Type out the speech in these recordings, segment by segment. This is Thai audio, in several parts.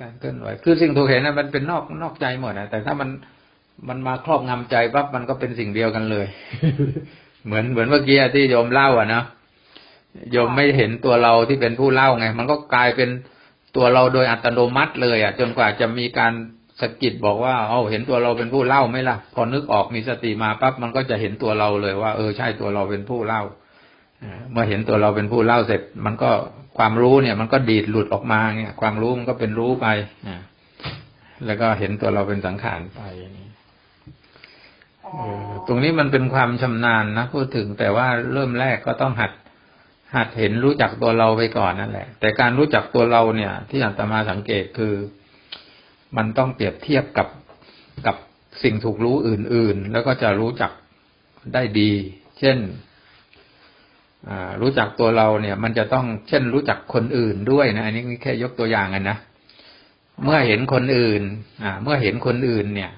การเคลื่อนไหวคือสิ่งถูกเห็นนะมันเป็นนอกนอกใจหมดนะแต่ถ้ามันมันมาครอบงำใจปั๊บมันก็เป็นสิ่งเดียวกันเลย เหมือนเหมือนเมื่อกี้ที่โยมเล่าอะนะโยมไม่เห็นตัวเราที่เป็นผู้เล่าไง มันก็กลายเป็นตัวเราโดยอัตโนมัติเลยอะ จนกว่าจะมีการสะกิดบอกว่าเอาเห็นตัวเราเป็นผู้เล่าไหมล่ะ พอนึกออกมีสติมาปั๊บมันก็จะเห็นตัวเราเลยว่า เออใช่ตัวเราเป็นผู้เล่า เมื่อเห็นตัวเราเป็นผู้เล่าเสร็จ มันก็ความรู้เนี่ย มันก็ดีดหลุดออกมาเนี่ย ความรู้มันก็เป็นรู้ไปแล้วก็เห็นตัวเราเป็นสังขารไปออตรงนี้มันเป็นความชำนาญนะพูดถึงแต่ว่าเริ่มแรกก็ต้องหัด หัดเห็นรู้จักตัวเราไปก่อนนั่นแหละ แต่การรู้จักตัวเราเนี่ย ที่อาตมาสังเกตคือ มันต้องเปรียบเทียบกับกับสิ่งถูกรู้อื่น ๆ แล้วก็จะรู้จักได้ดี เช่น รู้จักตัวเราเนี่ย มันจะต้องเช่นรู้จักคนอื่นด้วยนะอันนี้แค่ยกตัวอย่างกันนะเมื่อเห็นคนอื่น อ่า เมื่อเห็นคนอื่น เนี่ย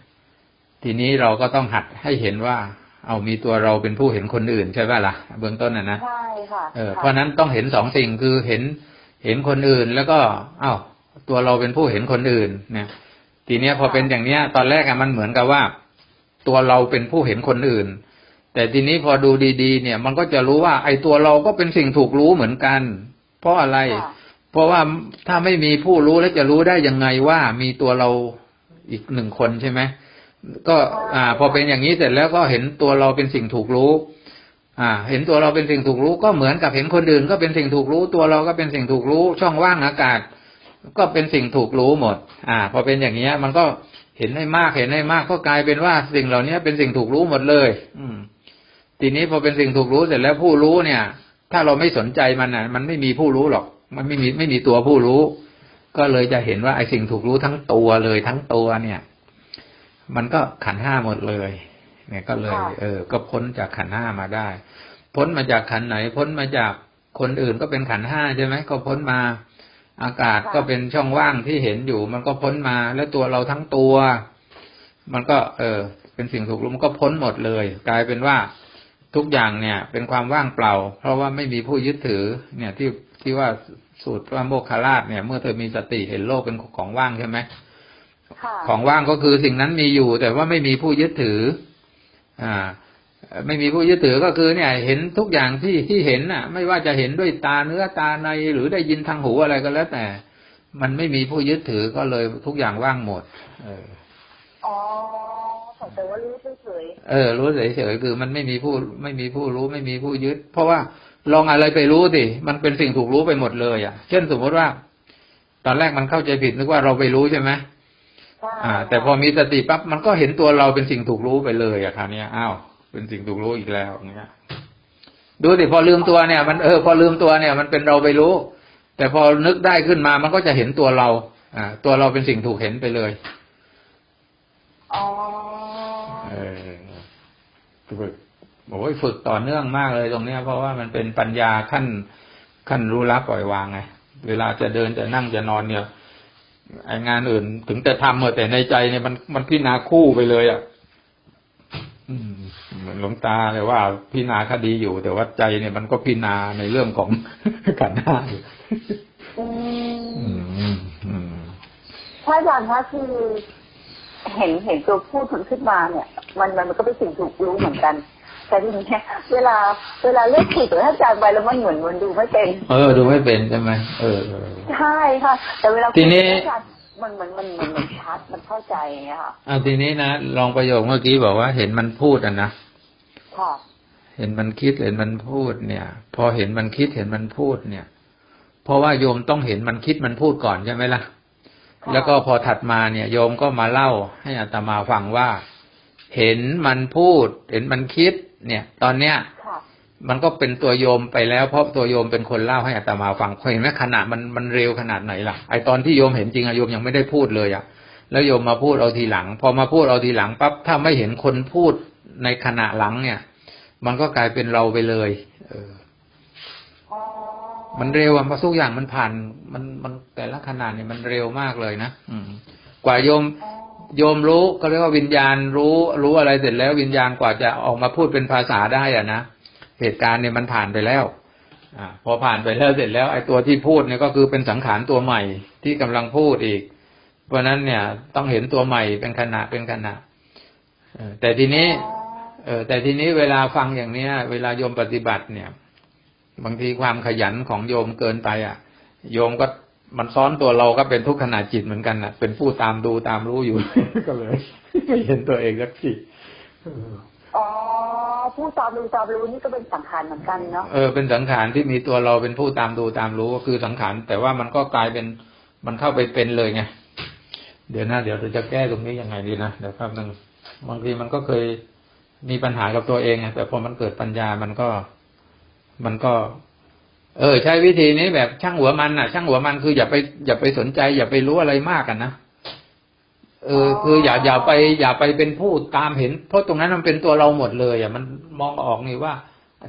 ทีนี้เราก็ต้องหัดให้เห็นว่า เอามีตัวเราเป็นผู้เห็นคนอื่นใช่ป่ะล่ะ เบื้องต้นนะนะใช่ค่ะเออเพราะฉะนั้นต้องเห็นสองสิ่งคือเห็นเห็นคนอื่นแล้วก็อ้าวตัวเราเป็นผู้เห็นคนอื่นเนี่ยทีเนี้ยพอเป็นอย่างเนี้ย ตอนแรกอะมันเหมือนกับว่า ตัวเราเป็นผู้เห็นคนอื่น แต่ทีนี้พอดูดีๆ เนี่ย มันก็จะรู้ว่า ไอ้ตัวเราก็เป็นสิ่งถูกรู้เหมือนกัน เพราะอะไรค่ะเพราะว่าถ้าไม่มีผู้รู้แล้วจะรู้ได้ยังไงว่ามีตัวเราอีกหนึ่งคนใช่ไหมก็ อ่า พอเป็นอย่างนี้เสร็จแล้วก็เห็นตัวเราเป็นสิ่งถูกรู้ อ่า เห็นตัวเราเป็นสิ่งถูกรู้ ก็เหมือนกับเห็นคนอื่น ก็เป็นสิ่งถูกรู้ ตัวเราก็เป็นสิ่งถูกรู้ ช่องว่างอากาศ ก็เป็นสิ่งถูกรู้หมด อ่า พอเป็นอย่างนี้ย มันก็เห็นให้มากเห็นให้มากก็กลายเป็นว่าสิ่งเหล่านี้เป็นสิ่งถูกรู้หมดเลย อืม ทีนี้พอเป็นสิ่งถูกรู้เสร็จแล้วผู้รู้เนี่ย ถ้าเราไม่สนใจมันอะ มันไม่มีผู้รู้หรอก มันไม่มีไม่มีตัวผู้รู้ ก็เลยจะเห็นว่าไอ้สิ่งถูกรู้ทั้งตัวเลยทั้งตัวเนี่ย มันก็ขันธ์ห้าหมดเลย เนี่ยก็เลยค่ะเออ ก็พ้นจากขันธ์ห้ามาได้ พ้นมาจากขันธ์ไหน พ้นมาจากคนอื่นก็เป็นขันธ์ห้าใช่ไหมก็พ้นมา อากาศก็เป็นช่องว่างที่เห็นอยู่ มันก็พ้นมาแล้วตัวเราทั้งตัว มันก็ เออ เป็นสิ่งถูกรู้มันก็พ้นหมดเลย กลายเป็นว่า ทุกอย่างเนี่ย เป็นความว่างเปล่า เพราะว่าไม่มีผู้ยึดถือ เนี่ยที่ที่ว่าสูตรว่าโมคคาราชเนี่ย เมื่อเธอมีสติเห็นโลกเป็นของว่างใช่ไหมค่ะของว่างก็คือสิ่งนั้นมีอยู่ แต่ว่าไม่มีผู้ยึดถือ อ่า ไม่มีผู้ยึดถือก็คือเนี่ย เห็นทุกอย่างที่ที่เห็นน่ะ ไม่ว่าจะเห็นด้วยตาเนื้อตาในหรือได้ยินทางหูอะไรก็แล้วแต่ มันไม่มีผู้ยึดถือก็เลยทุกอย่างว่างหมด เอออ๋อ แต่ว่ารู้เฉยเออ รู้เฉยๆคือ มันไม่มีผู้ไม่มีผู้รู้ไม่มีผู้ยึด เพราะว่าลองอะไรไปรู้สิมันเป็นสิ่งถูกรู้ไปหมดเลย อะ เช่นสมมติว่า ตอนแรกมันเข้าใจผิดนึกว่าเราไปรู้ใช่ไหมๆใช่อ่า แต่พอมีสติปั๊บมันก็เห็นตัวเราเป็นสิ่งถูกรู้ไปเลยอะคราวเนี้ยอ้าวเป็นสิ่งถูกรู้อีกแล้วอย่างเงี้ยดูสิพอลืมตัวเนี่ย มันเออพอลืมตัวเนี่ย มันเป็นเราไปรู้ แต่พอนึกได้ขึ้นมามันก็จะเห็นตัวเรา อ่า ตัวเราเป็นสิ่งถูกเห็นไปเลยอ๋อ เออฝึกโอ้ยฝึกต่อเนื่องมากเลยตรงเนี้ย เพราะว่ามันเป็นปัญญาขั้นขั้นรู้ละปล่อยวางไงเวลาจะเดินจะนั่งจะนอนเนี่ยไองานอื่นถึงจะทำเออแต่ในใจเนี่ยมันมันพิจารณาคู่ไปเลยอะอืมเหมือนหลวงตาเลยว่าพิจารณาคดีอยู่ แต่ว่าใจเนี่ยมันก็พิจารณาในเรื่องของขันธ์ห้าอยู่อืมอืมอืมพระอาจารย์คะคือ เห็นเห็นตัวพูดมันขึ้นมาเนี่ย มันมันก็เป็นสิ่งถูกรู้เหมือนกัน แต่ทีนี้เวลา เวลาเลือกผิดหรืออาจารย์ไปแล้วมันเหมือนมันดูไม่เป็น เออ ดูไม่เป็นใช่ไหมเออเออใช่ค่ะ แต่เวลาทีนี้อาจารย์มันมันมันมันมันชัดมันเข้าใจอย่างเงี้ยค่ะเอาทีนี้นะลองประโยคเมื่อกี้บอกว่าเห็นมันพูดอะนะค่ะเห็นมันคิดเห็นมันพูดเนี่ย พอเห็นมันคิดเห็นมันพูดเนี่ย เพราะว่าโยมต้องเห็นมันคิดมันพูดก่อนใช่ไหมล่ะค่ะ แล้วก็พอถัดมาเนี่ยโยมก็มาเล่าให้อาตมาฟังว่า เห็นมันพูด เห็นมันคิด เนี่ย ตอนเนี้ยค่ะมันก็เป็นตัวโยมไปแล้วเพราะตัวโยมเป็นคนเล่าให้อาตมาฟังเห็นไหมขนาดมันมันเร็วขนาดไหนล่ะไอตอนที่โยมเห็นจริงอะโยมยังไม่ได้พูดเลยอะแล้วโยมมาพูดเอาทีหลัง พอมาพูดเอาทีหลังปั๊บถ้าไม่เห็นคนพูดในขณะหลังเนี่ย มันก็กลายเป็นเราไปเลย เอออ๋อ มันเร็วอะเพราะทุกอย่างมันผ่านมันมันแต่ละขนาดเนี่ยมันเร็วมากเลยนะอืม กว่าโยมอ๋อโยมรู้ก็เรียกว่าวิญญาณรู้รู้อะไรเสร็จแล้ววิญญาณกว่าจะออกมาพูดเป็นภาษาได้อะนะเหตุการณ์เนี่ยมันผ่านไปแล้ว อ่า พอผ่านไปแล้วเสร็จแล้วไอ้ตัวที่พูดเนี่ยก็คือเป็นสังขารตัวใหม่ที่กำลังพูดอีก เพราะฉะนั้นเนี่ย ต้องเห็นตัวใหม่เป็นขณะเป็นขณะเออแต่ทีนี้ เออแต่ทีนี้เวลาฟังอย่างเนี้ย เวลาโยมปฏิบัติเนี่ย บางทีความขยันของโยมเกินไปอะ โยมก็มันซ้อนตัวเราก็เป็นทุกขณะจิตเหมือนกันน่ะ เป็นผู้ตามดูตามรู้อยู่ ก็เลย ไม่เห็นตัวเองสักทีเอออ๋อผู้ตามรู้ตามรู้นี่ก็เป็นสังขารเหมือนกันเนาะเออเป็นสังขารที่มีตัวเราเป็นผู้ตามดูตามรู้ก็คือสังขารแต่ว่ามันก็กลายเป็นมันเข้าไปเป็นเลยไงเดี๋ยวนะเดี๋ยวเราจะแก้ตรงนี้ยังไงดีนะเดี๋ยวครับหนึ่งบางทีมันก็เคยมีปัญหากับตัวเองไงแต่พอมันเกิดปัญญามันก็ มันก็ เออ ใช้วิธีนี้แบบช่างหัวมันน่ะ ช่างหัวมันคืออย่าไปอย่าไปสนใจ อย่าไปรู้อะไรมากกันนะเออ คืออย่าอย่าไป อย่าไปเป็นผู้ตามเห็น เพราะตรงนั้นมันเป็นตัวเราหมดเลยอะมันมองออกนี่ว่า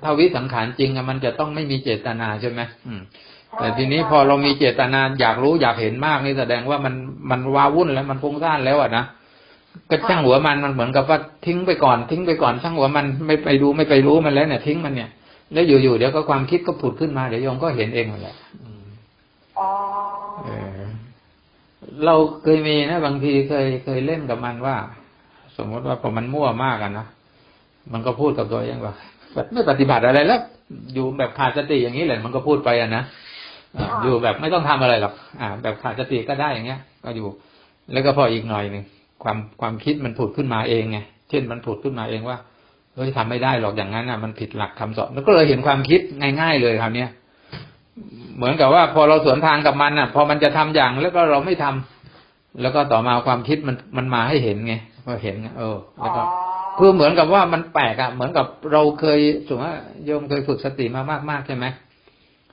ถ้าวิสังขารจริงอะมันจะต้องไม่มีเจตนาใช่ไหมอืมแต่ทีนี้พอเรามีเจตนาอยากรู้อยากเห็นมากนี่แสดงว่ามันมันวาวุ่นแล้วมันฟุ้งซ่านแล้วอะนะก็ช่างหัวมันมันเหมือนกับว่าทิ้งไปก่อนทิ้งไปก่อนช่างหัวมันไม่ไปดูไม่ไปรู้มันแล้วเนี่ยทิ้งมันเนี่ย แล้วอยู่ๆเดี๋ยวก็ความคิดก็ผุดขึ้นมาเดี๋ยวโยมก็เห็นเองหมดแหละอืมอ๋อเออเราเคยมีนะ บางทีเคยเคยเล่นกับมันว่า สมมติว่าพอมันมั่วมากกันนะมันก็พูดกับตัวเองว่าไม่ปฏิบัติอะไรแล้ว อยู่แบบขาดสติอย่างนี้แหละ มันก็พูดไปอะนะอ่าอยู่แบบไม่ต้องทำอะไรหรอกอ่า แบบขาดสติก็ได้อย่างเงี้ย ก็อยู่ แล้วก็พออีกหน่อยหนึ่งความความคิดมันผุดขึ้นมาเองไงเช่นมันผุดขึ้นมาเองว่า เฮ้ยทำไม่ได้หรอกอย่างนั้นอะ มันผิดหลักคำสอนแล้วก็เลยเห็นความคิดง่าย ๆ เลยคราวเนี้ยเหมือนกับว่าพอเราสวนทางกับมันอะ พอมันจะทำอย่างแล้วก็เราไม่ทำแล้วก็ต่อมาความคิดมันมันมาให้เห็นไงก็เห็นไงเอออ๋แล้อวก็คือเหมือนกับว่ามันแปลกอะเหมือนกับเราเคยสมมติว่าโยมเคยฝึกสติมามากๆใช่ไหม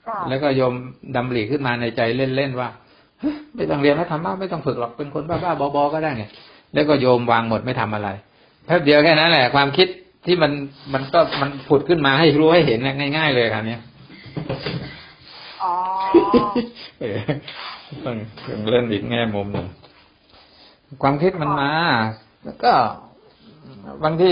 ค่ะแล้วก็โยมดำริขึ้นมาในใจเล่นๆว่าเฮ้ยไม่ต้องเรียนพระธรรมะไม่ต้องฝึกหรอกเป็นคนบ้าๆบอๆก็ได้ไงแล้วก็โยมวางหมดไม่ทำอะไรแป๊บเดียวแค่นั้นแหละความคิด ที่มันมันก็มันผุดขึ้นมาให้รู้ให้เห็นง่ายๆเลยครับเนี้ยอ๋อเออต้องต้องเล่นอีกแง่มุมหนึ่งความคิดมันมา แล้วก็บางที